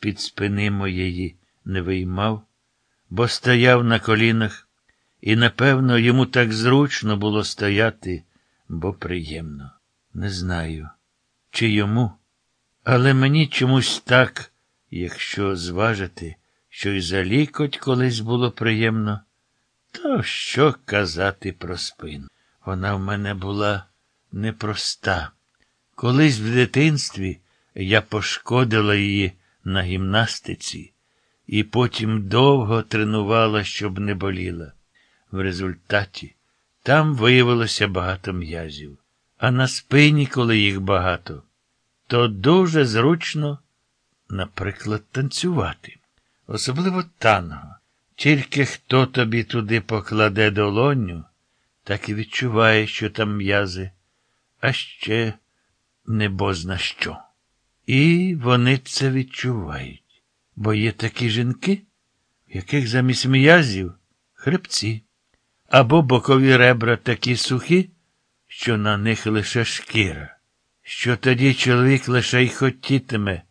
з-під спини моєї не виймав, бо стояв на колінах, і, напевно, йому так зручно було стояти, бо приємно. Не знаю, чи йому, але мені чомусь так, якщо зважити, що й за лікоть колись було приємно, то що казати про спину? Вона в мене була непроста. Колись в дитинстві я пошкодила її на гімнастиці і потім довго тренувала, щоб не боліла. В результаті там виявилося багато м'язів, а на спині, коли їх багато, то дуже зручно, наприклад, танцювати. Особливо танго. Тільки хто тобі туди покладе долоню, так і відчуває, що там м'язи, а ще небозна що. І вони це відчувають, бо є такі жінки, в яких замість м'язів хребці, або бокові ребра такі сухі, що на них лише шкіра, що тоді чоловік лише й хотітиме,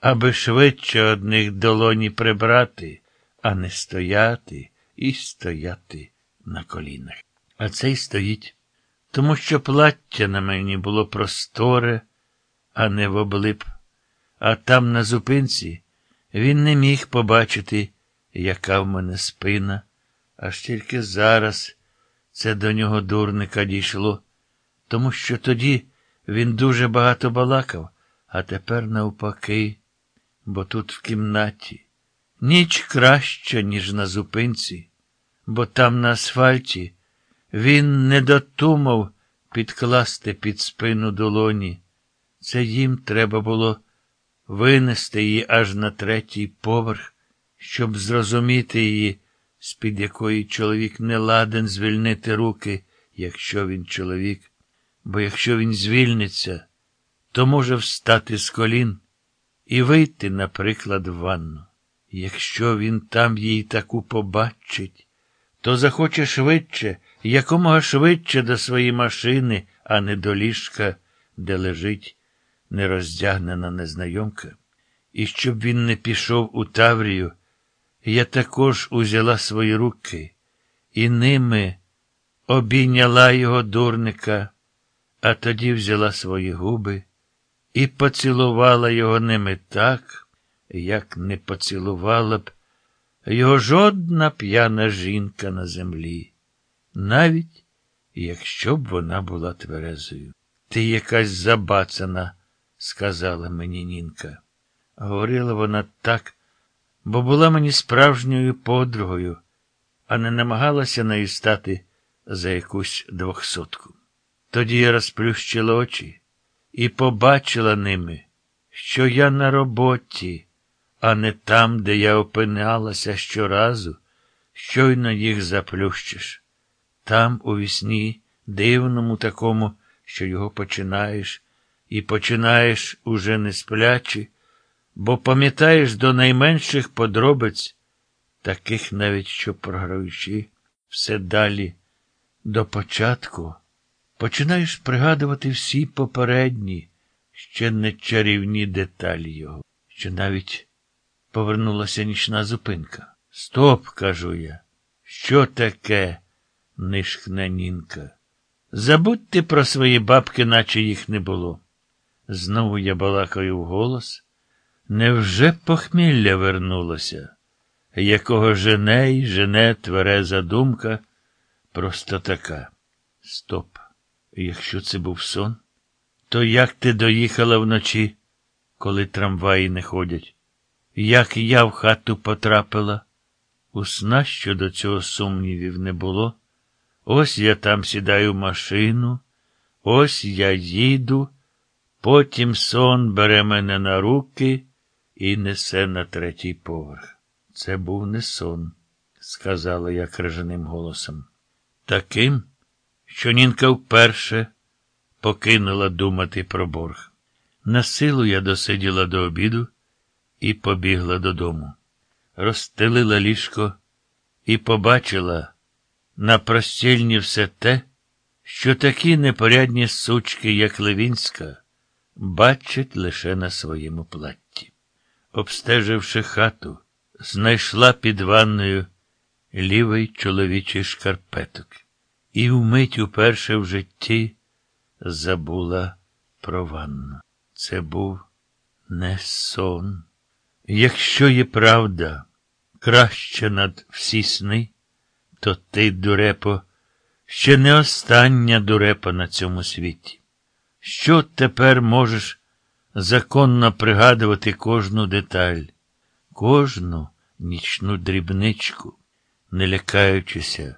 аби швидше одних долоні прибрати, а не стояти і стояти на колінах. А цей стоїть, тому що плаття на мені було просторе, а не в облип. А там, на зупинці, він не міг побачити, яка в мене спина, аж тільки зараз це до нього дурника дійшло, тому що тоді він дуже багато балакав, а тепер навпаки, бо тут в кімнаті. Ніч краща, ніж на зупинці, бо там на асфальті він не дотумав підкласти під спину долоні. Це їм треба було винести її аж на третій поверх, щоб зрозуміти її, з-під якої чоловік не ладен звільнити руки, якщо він чоловік. Бо якщо він звільниться, то може встати з колін і вийти, наприклад, в ванну. Якщо він там їй таку побачить, то захоче швидше, якомога швидше до своєї машини, а не до ліжка, де лежить нероздягнена незнайомка. І щоб він не пішов у Таврію, я також узяла свої руки і ними обійняла його дурника, а тоді взяла свої губи і поцілувала його ними так, як не поцілувала б його жодна п'яна жінка на землі, навіть якщо б вона була тверезою. Ти якась забацана, сказала мені Нінка. Говорила вона так, бо була мені справжньою подругою, а не намагалася нею стати за якусь двохсотку. Тоді я розплющила очі і побачила ними, що я на роботі, а не там, де я опинялася щоразу, щойно їх заплющиш. Там, у вісні, дивному такому, що його починаєш, і починаєш уже не сплячи, бо пам'ятаєш до найменших подробиць, таких навіть що програючи, все далі до початку. Починаєш пригадувати всі попередні, ще не чарівні деталі його, що навіть повернулася нічна зупинка. Стоп, кажу я. Що таке? нишхне Нінка. Забудьте про свої бабки, наче їх не було. Знову я балакаю вголос. Невже похмілля вернулося, якого жене й жене твереза думка, просто така. Стоп. Якщо це був сон, то як ти доїхала вночі, коли трамваї не ходять? Як я в хату потрапила? У сна щодо цього сумнівів не було. Ось я там сідаю в машину, ось я їду, потім сон бере мене на руки і несе на третій поверх. Це був не сон, сказала я крижаним голосом. Таким? що Нінка вперше покинула думати про борг. На силу я досиділа до обіду і побігла додому. Розстелила ліжко і побачила на простільні все те, що такі непорядні сучки, як Левінська, бачать лише на своєму платті. обстеживши хату, знайшла під ванною лівий чоловічий шкарпеток і вмить уперше в житті забула про ванну. Це був не сон. Якщо є правда краще над всі сни, то ти, дурепо, ще не остання дурепа на цьому світі. Що тепер можеш законно пригадувати кожну деталь, кожну нічну дрібничку, не лякаючися,